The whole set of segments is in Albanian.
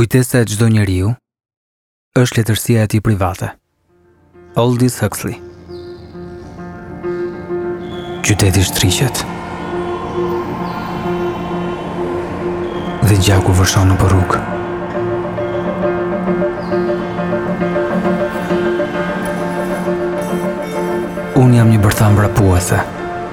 Kujtesa e çdo njeriu është letërsia e tij private. Aldous Huxley. Qyteti shtriqet. Dhe gjaku vërshon në përrukë. Unë jam një bërthamë vrapuese.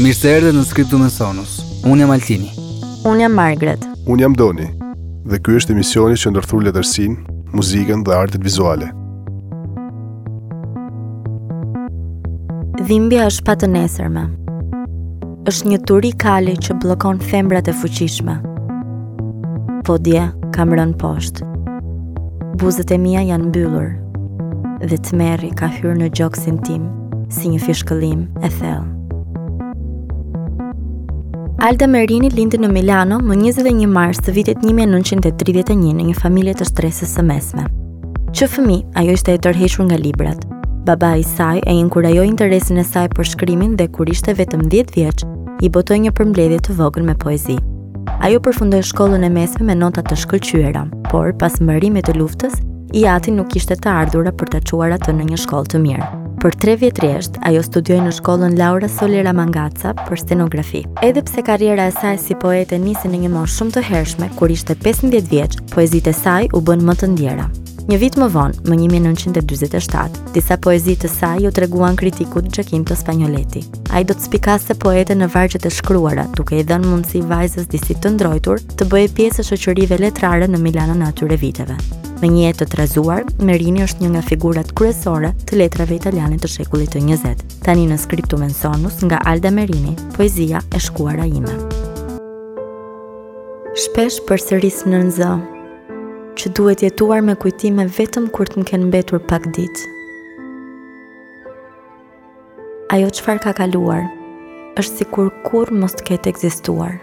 Mirë se erdhe në Scriptum e Sonus. Unë jam Altini. Unë jam Margaret. Unë jam Doni. Dhe ky është emisioni që ndërthur letërsinë, muzikën dhe artet vizuale. Dhimbja është pa të nesërme. është një turi kali që bllokon thembrat e fuqishme. Po dje kam rënë poshtë. Buzët e mia janë mbyllur dhe tmerri ka hyrë në gjoksin tim si një fishkëllim e thellë. Alda Merini lindi në Milano më 21 mars të vitit 1931 në një familje të shtresës së mesme. Që fëmijë, ajo ishte e tërhequr nga librat. Babai i saj e inkurajoi interesin e saj për shkrimin dhe kur ishte vetëm 10 vjeç, i botoi një përmbledhje të vogël me poezi. Ajo përfundoi shkollën e mesme me nota të shkëlqyera, por pas mbarimit të luftës, i ati nuk kishte të ardhura për ta çuar atë në një shkollë të mirë. Për tre vjet rresht, ajo studioi në shkollën Laura Solera Mantegazza për stenografi. Edhe pse karriera e saj si poete nisi në një moshë shumë të hershme, kur ishte 15 vjeç, Poezitë e saj u bënë më të ndjera. Një vit më vonë, më 1947, disa poezi të saj iu treguan kritikut Giacinto Spagnoletti. Ai do të spikaste poeten në vargjet e shkruara, duke i dhënë mundësi vajzës disi të ndrojtur të bëhej pjesë e shoqërive letrare në Milanon e atyre viteve. Me një jetë të trazuar, Merini është një nga figurat kryesore të letrave italiane të shekullit të 20. Tani në Scriptum e Sonus nga Alda Merini, poezia e shkuara ime. Shpesh përsëris nën zë, që duhet jetuar me kujtime vetëm kur të më kenë mbetur pak ditë. Ajo çfarë ka kaluar, është sikur kurrë mos të ketë ekzistuar.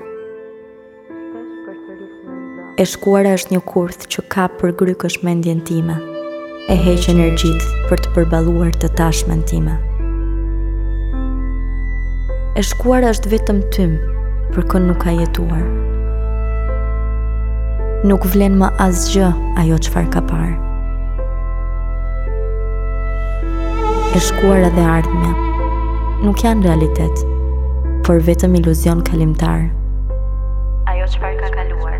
E shkuara është një kurth që ka për grykësh mendjen time. e heq energjitë për të përballuar të tashmen time. E shkuara është vetëm tym, për kë nuk ka jetuar. Nuk vlen më asgjë ajo çfarë ka parë. E shkuara dhe e ardhmja, nuk janë realitet, por vetëm iluzion kalimtar. Ajo çfarë ka kaluar,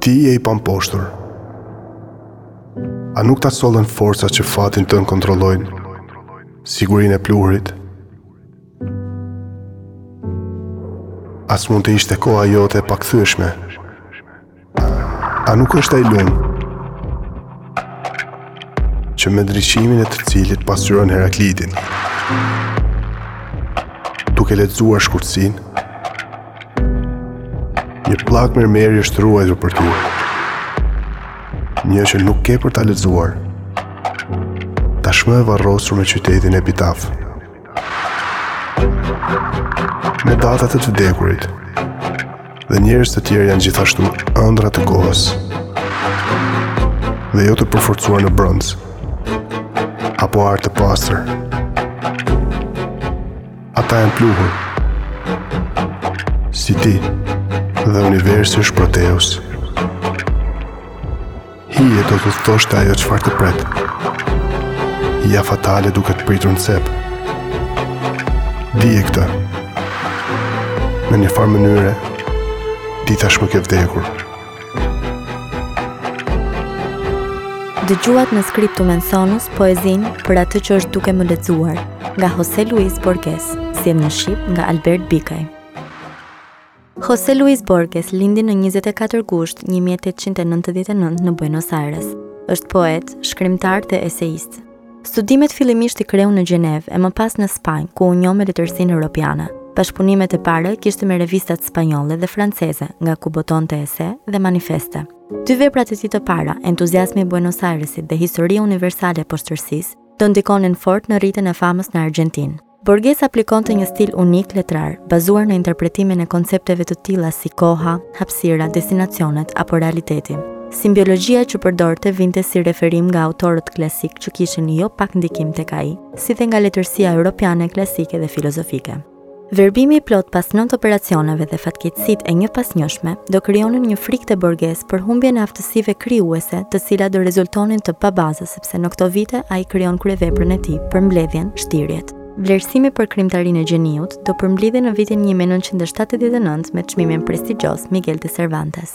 Ti je i pamposhtur. A nuk ta sollën forcat që fatin tënd kontrollojnë? Sigurinë e pluhurit? As mund të ishte koha jote e pakthyeshme. A nuk është ai lumë? Që me ndriçimin e të cilit pasqyron Heraklitin. Duke lexuar shkurtësinë, një pllakë mermeri është ruajtur për ty. Një që nuk ke për ta lexuar. Tashmë e varrosur me qytetin epitaf. Me datat e të vdekurit dhe njerëz të tjerë janë gjithashtu ëndrra të kohës dhe jo të përforcuar në bronz apo ar të pastër. Ata janë pluhur si ti dhe universi është Proteus. Hije do të thoshte ajo çfarë të pret. Hija fatale duke të pritur në cep. Dije këtë. Në një farë mënyre, ti tashmë ke vdekur. Dëgjuat në Scriptum et Sonus poezinë për atë që është duke më lexuar, nga Jose Luis Borges, sjellë në shqip nga Albert Bikaj. Jose Luis Borges lindi në 24 gusht 1899 në Buenos Aires. Është poet, shkrimtar dhe eseist. Studimet fillimisht i kreu në Gjenevë e më pas në Spanjë, ku u njoh me letërsinë europiane. Bashkëpunimet e para kishte me revistat spanjolle dhe franceze, nga ku botonte ese dhe manifeste. Dy veprat e tij të para, Entuziazmi i Buenos Airesit dhe Historia Universale e Poshtërsisë, do ndikonin fort në rritjen e famës në Argjentinë. Borges aplikonte një stil unik letrar, bazuar në interpretimin e koncepteve të tilla si koha, hapësira, destinacionet apo realiteti. Simbologjia që përdorte vinte si referim nga autorët klasikë që kishin jo pak ndikim tek ai, si dhe nga letërsia europiane klasike dhe filozofike. Verbimi i plotë pas nëntë operacioneve dhe fatkeqësitë e njëpasnjëshme do krijonin një frikë te Borges për humbjen e aftësive krijuese të cilat do rezultonin të pabaza se në këto vite ai krijon kryeveprën e tij përmbledhjen Shtirjet. Vlerësimi për krijimtarinë e gjeniut do përmblidhej në vitin 1979 me çmimin prestigjioz Miguel de Cervantes.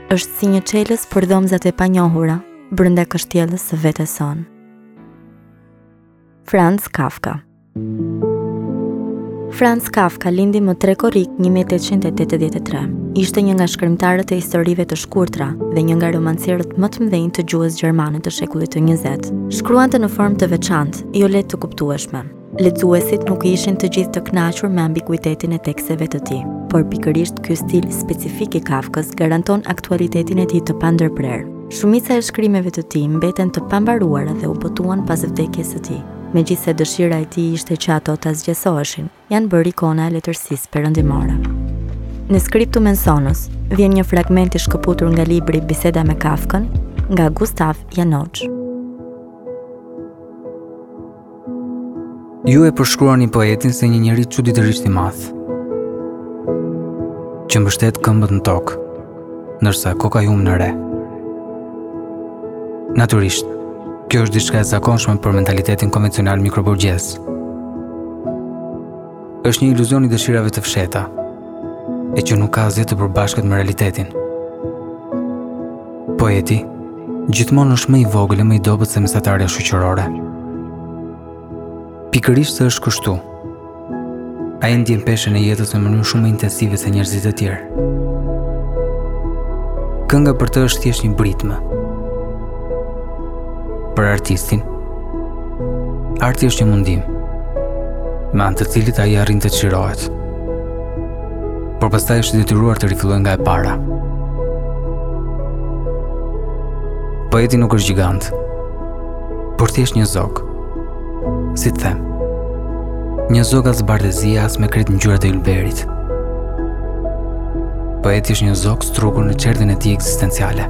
është si një çelës për dhomëzat e panjohura brenda kështjellës së vetes sonë. Franz Kafka Franz Kafka lindi më 3 korrik 1883. Ishte një nga shkrimtarët e historive të shkurtra dhe një nga romancierët më të mëdhenj të gjuhës gjermane të shekullit të 20. Shkruante në formë të veçantë, jo lehtë të kuptueshme. Lexuesit nuk ishin të gjithë të kënaqur me ambiguitetin e teksteve të tij, por pikërisht ky stil specifik i Kafkës garanton aktualitetin e tij të pandërprerë. Shumica e shkrimeve të tij mbeten të pambaruara dhe u botuan pas vdekjes së tij. Megjithëse dëshira e tij ishte që ato të asgjësoheshin, janë bërë ikona e letërsisë perëndimore. Në Scriptum and Sonus vjen një fragment i shkëputur nga libri Biseda me Kafkën nga Gustav Janouch. Ju e përshkruani poetin si një njeri çuditërisht i madh, që mbështet këmbët në tokë, ndërsa koka i humb në re. Natyrisht, kjo është diçka e zakonshme për mentalitetin konvencional mikroborgjez. është një iluzion i dëshirave të fshehta, e që nuk ka asgjë të përbashkët me realitetin. Poeti gjithmonë është më i vogël e më i dobët se mesatarja shoqërore. Pikërisht se është kështu. Ai ndien peshën e jetës në mënyrë shumë më intensive se njerëzit e tjerë. Kënga për të është thjesht një britmë. Për artistin, Arti është një mundim, me anë të të cilit ai arrin të çlirohet. Por pastaj është i detyruar të rifillojë nga e para. Poeti nuk është gjigant, por thjesht një zog. Si të them, një zog as bardhezia as me krejt ngjyrat e ylberit. Poeti është një zog strukur në çerdhen e tij ekzistenciale.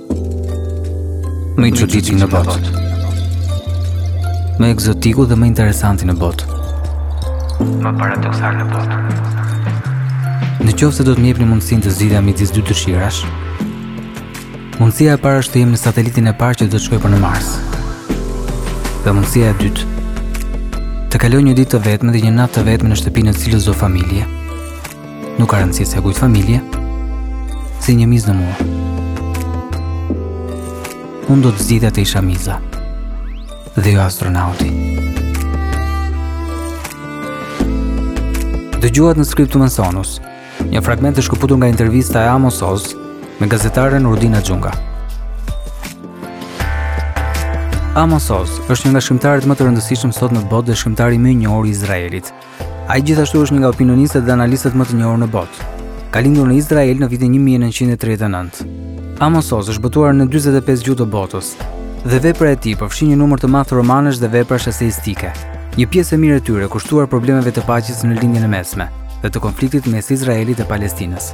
Më i çuditshmi në botë. Më ekzotiku dhe më interesanti në botë. Më paradoksal në botë. Në qoftë se do të më jepni mundësinë të zgjidhja midis dy dëshirash, mundësia e parë është të jem në satelitin e parë që do të shkojë për në Mars. Dhe mundësia e dytë të kaloj një ditë të vetme dhe një natë të vetme në shtëpinë e cilësdo familje. Nuk ka rëndësi se kujt familje, si një mizë në mur. Unë do të zgjidhja të isha miza dhe jo astronauti. Dëgjuat në Scriptum and Sonus, një fragment të shkëputur nga intervista e Amos Oz me gazetaren Rudina Xhunga. Amos Oz është një nga shkrimtarët më të rëndësishëm sot në botë dhe shkrimtari më i njohur i Izraelit. Ai gjithashtu është një nga opinionistët dhe analistët më të njohur në botë. Ka lindur në Izrael në vitin 1939. Amos Oz është botuar në 45 gjuhë të botës dhe vepra e tij përfshin një numër të madh romanesh dhe veprash eseistike. Një pjesë e mirë e tyre kushtuar problemeve të paqes në Lindjen e Mesme dhe të konfliktit mes Izraelit dhe Palestinës.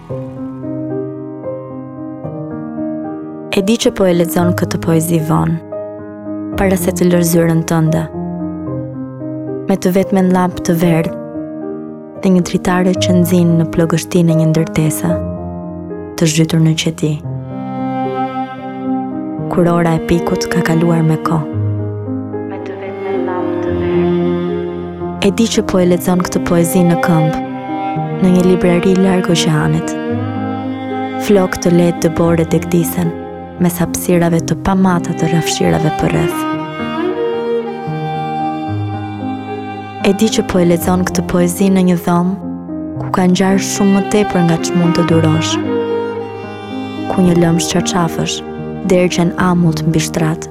E di që po e lexon këtë poezi vonë, para se të lësh zyrën tënde. Me të vetmen llambë të verdhë, dhe një dritare që nxin në plogështinë e një ndërtese të zhytur në qeti. Kur ora e pikut ka kaluar me kohë. Me të vetmen llambë të verdhë. E di që po e lexon këtë poezi në këmbë, në një librari larg oqeanit. Flokë të lehtë dëbore degdisen mes hapësirave të pamata të rrafshirave përreth. E di që po e lexon këtë poezi në një dhomë ku ka ngjarë shumë më tepër nga ç'mund të durosh. Ku një lëmsh çarçafësh dergjen amullt mbi shtrat.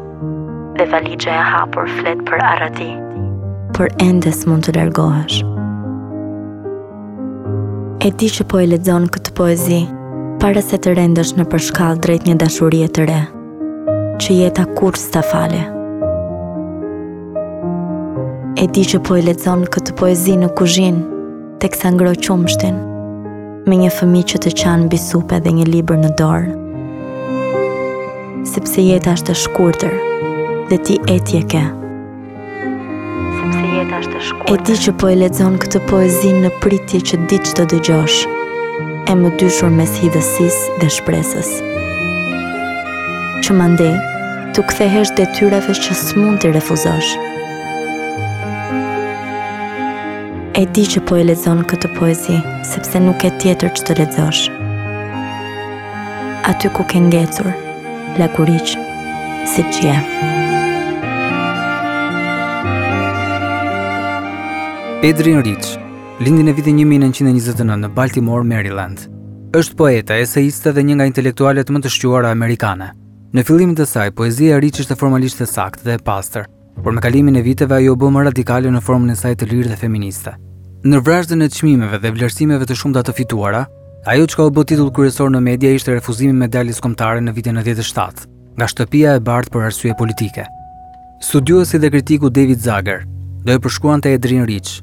Dhe valixha e hapur flet për arrati. Por ende s'mund të largohesh. E di që po e lexon këtë poezi para se të rendësh nëpër shkallë drejt një dashurie të re, që jeta kurrë s'ta fal. E di që po e lexon këtë poezi në kuzhinë, teksa ngroh qumështin, me një fëmijë që të qan mbi supe dhe një libër në dorë. Sepse jeta është e shkurtër, dhe ti etje ke. Sepse jeta është e shkurtër. E di që po e lexon këtë poezi në pritje që diç të dëgjosh, e mëdyshur mes hidhësisë dhe shpresës. Që mandej t'u kthehesh detyrave që s'mund t'i refuzosh. E di që po e lexon këtë poezi, sepse nuk ke tjetër ç'të lexosh. Aty ku ke ngecur, lakuriq, siç je. Adrienne Rich, lindi në vitin 1929 në Baltimore, Maryland. Është poete, eseiste dhe një nga intelektualet më të shquara amerikane. Në fillimet e saj, poezia e Rich ishte formalisht e saktë dhe e pastër, Por me kalimin e viteve ajo u bë më radikale në formën e saj të lirë dhe feministe. Në vrazhdën e çmimeve dhe vlerësimeve të shumta të fituara, ajo çka u bë titull kryesor në media ishte refuzimi i medaljes kombëtare në vitin 97, nga shtëpia e bardhë për arsye politike. Studiuesi dhe kritiku David Zuger do e përshkruante Adrienne Rich,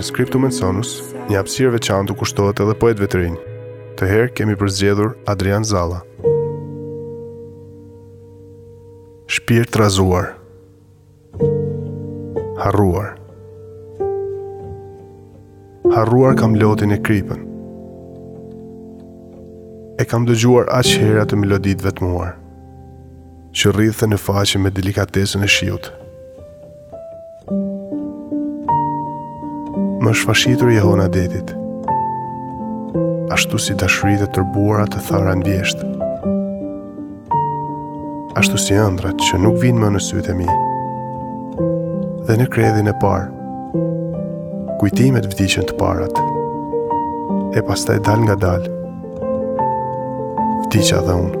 Në Skriptum Sonus, një hapësirë e veçantë u kushtohet edhe poetëve të rinj. Këtë herë kemi përzgjedhur Adrian Zalla. Shpirt i trazuar. Harruar. Harruar kam lotin e kripën. E kam dëgjuar aq herë atë melodi të vetmuar, që rridhte në faqe me delikatesën e shiut. Më është fashitur jehona e detit, ashtu si dashuritë e tërbuara të thara në vjeshtë. Ashtu si ëndrrat që nuk vijnë më në sytë e mi Dhe në kredhin e parë Kujtimet vdiqën të parat E pastaj dalëngadalë Vdiqa dhe unë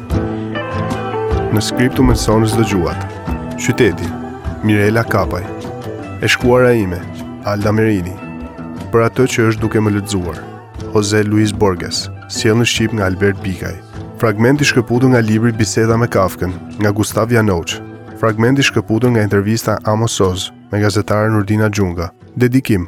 Në Skriptum Sonus dëgjuat. Qyteti, Mirela Kapaj. E shkuara ime, Alda Merini. Për atë që është duke më lexuar, Jorge Luis Borges, sjellë në shqip nga Albert Bikaj. Fragment i shkëputur nga libri Biseda me Kafkën, nga Gustav Janouch. Fragment i shkëputur nga intervista e Amos Oz me gazetaren Rudina Xhunga. Dedikim,